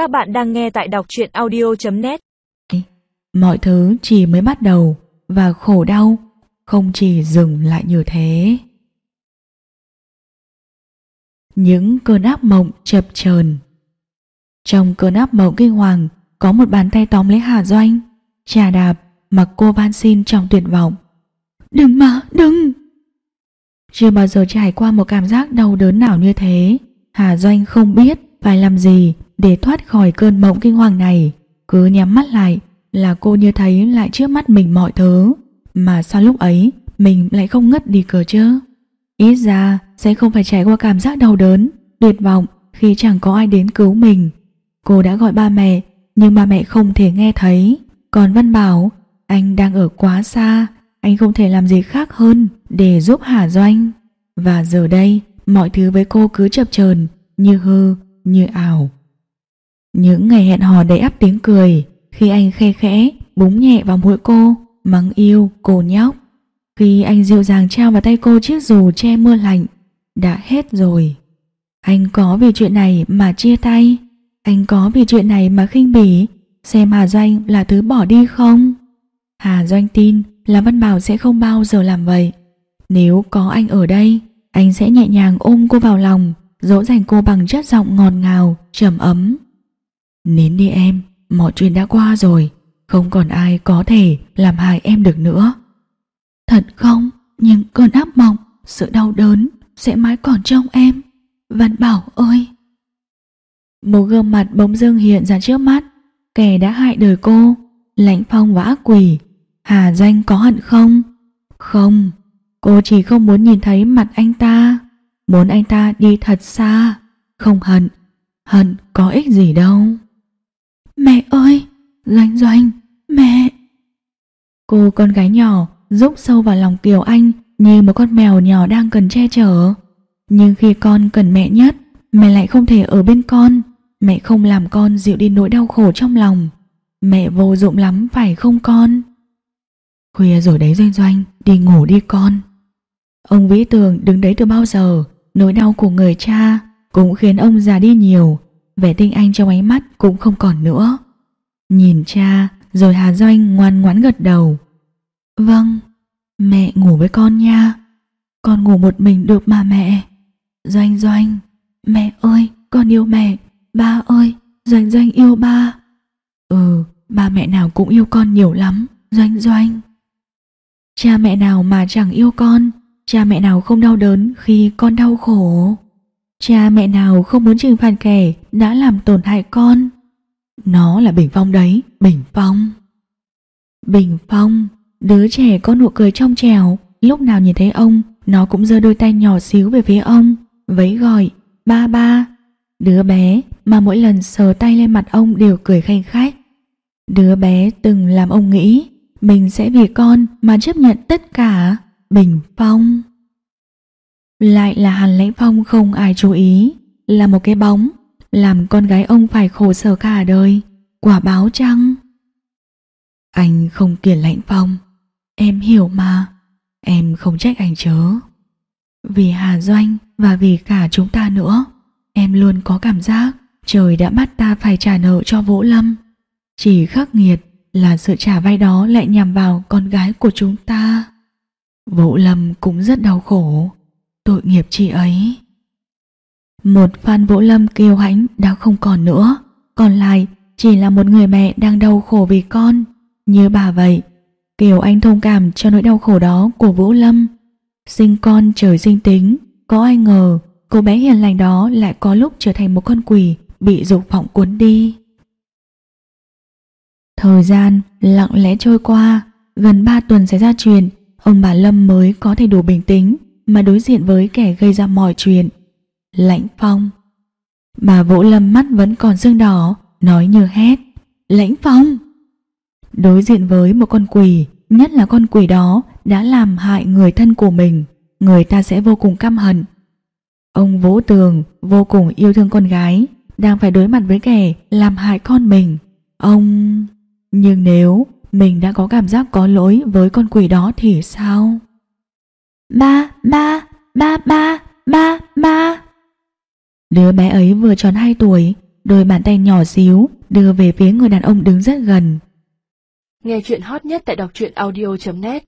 Các bạn đang nghe tại đọc truyện audio.net Mọi thứ chỉ mới bắt đầu và khổ đau không chỉ dừng lại như thế. Những cơn ác mộng chập chờn Trong cơn ác mộng kinh hoàng có một bàn tay tóm lấy Hà Doanh, trà đạp mặc cô van xin trong tuyệt vọng. Đừng mà, đừng! Chưa bao giờ trải qua một cảm giác đau đớn nào như thế. Hà Doanh không biết phải làm gì để thoát khỏi cơn mộng kinh hoàng này. Cứ nhắm mắt lại là cô như thấy lại trước mắt mình mọi thứ. Mà sao lúc ấy mình lại không ngất đi cờ chứ? Ít ra sẽ không phải trải qua cảm giác đau đớn, tuyệt vọng khi chẳng có ai đến cứu mình. Cô đã gọi ba mẹ, nhưng ba mẹ không thể nghe thấy. Còn Văn Bảo, anh đang ở quá xa, anh không thể làm gì khác hơn để giúp Hà Doanh. Và giờ đây, mọi thứ với cô cứ chập chờn như hư, như ảo. Những ngày hẹn hò đầy ắp tiếng cười, khi anh khe khẽ búng nhẹ vào mũi cô, mắng yêu cô nhóc. Khi anh dịu dàng trao vào tay cô chiếc dù che mưa lạnh, đã hết rồi. Anh có vì chuyện này mà chia tay, anh có vì chuyện này mà khinh bỉ, xem Hà Doanh là thứ bỏ đi không? Hà Doanh tin là Văn Bảo sẽ không bao giờ làm vậy. Nếu có anh ở đây, anh sẽ nhẹ nhàng ôm cô vào lòng, dỗ dành cô bằng chất giọng ngọt ngào, trầm ấm. Nín đi em, mọi chuyện đã qua rồi, không còn ai có thể làm hại em được nữa. Thật không, những cơn áp mộng, sự đau đớn sẽ mãi còn trong em. Văn Bảo ơi! Một gương mặt bỗng dưng hiện ra trước mắt, kẻ đã hại đời cô, lãnh phong và ác quỷ. Hà Danh có hận không? Không, cô chỉ không muốn nhìn thấy mặt anh ta, muốn anh ta đi thật xa, không hận, hận có ích gì đâu. Mẹ ơi, Doanh Doanh, mẹ! Cô con gái nhỏ rúc sâu vào lòng Kiều Anh như một con mèo nhỏ đang cần che chở. Nhưng khi con cần mẹ nhất, mẹ lại không thể ở bên con. Mẹ không làm con dịu đi nỗi đau khổ trong lòng. Mẹ vô dụng lắm phải không con? Khuya rồi đấy Doanh Doanh, đi ngủ đi con. Ông Vĩ Tường đứng đấy từ bao giờ, nỗi đau của người cha cũng khiến ông già đi nhiều, vẻ tinh anh trong ánh mắt cũng không còn nữa. Nhìn cha, rồi Hà Doanh ngoan ngoãn gật đầu. Vâng, mẹ ngủ với con nha. Con ngủ một mình được mà mẹ. Doanh Doanh, mẹ ơi, con yêu mẹ. Ba ơi, Doanh Doanh yêu ba. Ừ, ba mẹ nào cũng yêu con nhiều lắm, Doanh Doanh. Cha mẹ nào mà chẳng yêu con, cha mẹ nào không đau đớn khi con đau khổ. Cha mẹ nào không muốn trừng phạt kẻ đã làm tổn hại con. Nó là Bình Phong đấy, Bình Phong. Bình Phong, đứa trẻ có nụ cười trong trèo, lúc nào nhìn thấy ông, nó cũng giơ đôi tay nhỏ xíu về phía ông, vẫy gọi, ba ba. Đứa bé mà mỗi lần sờ tay lên mặt ông đều cười khanh khách. Đứa bé từng làm ông nghĩ mình sẽ vì con mà chấp nhận tất cả. Bình Phong. Lại là Hàn Lãnh Phong không ai chú ý, là một cái bóng, làm con gái ông phải khổ sở cả đời. Quả báo chăng? Anh không kiền Lãnh Phong, em hiểu mà, em không trách anh chớ. Vì Hà Doanh và vì cả chúng ta nữa, em luôn có cảm giác trời đã bắt ta phải trả nợ cho Vũ Lâm. Chỉ khắc nghiệt là sự trả vay đó lại nhằm vào con gái của chúng ta. Vũ Lâm cũng rất đau khổ, tội nghiệp chị ấy. Một Phan Vũ Lâm kiêu hãnh đã không còn nữa, còn lại chỉ là một người mẹ đang đau khổ vì con, như bà vậy. Kiều Anh thông cảm cho nỗi đau khổ đó của Vũ Lâm. Sinh con trời sinh tính, có ai ngờ cô bé hiền lành đó lại có lúc trở thành một con quỷ bị dục vọng cuốn đi. Thời gian lặng lẽ trôi qua, gần 3 tuần xảy ra chuyện, ông bà Lâm mới có thể đủ bình tĩnh mà đối diện với kẻ gây ra mọi chuyện. Lãnh Phong Bà Vũ Lâm mắt vẫn còn sưng đỏ, nói như hét. Lãnh Phong! Đối diện với một con quỷ, nhất là con quỷ đó đã làm hại người thân của mình, người ta sẽ vô cùng căm hận. Ông Vũ Tường vô cùng yêu thương con gái, đang phải đối mặt với kẻ làm hại con mình. Ông... Nhưng nếu mình đã có cảm giác có lỗi với con quỷ đó thì sao? Ba, ba, ba, ba, ba, ba. Đứa bé ấy vừa tròn 2 tuổi, đôi bàn tay nhỏ xíu đưa về phía người đàn ông đứng rất gần. Nghe chuyện hot nhất tại đọc truyện audio.net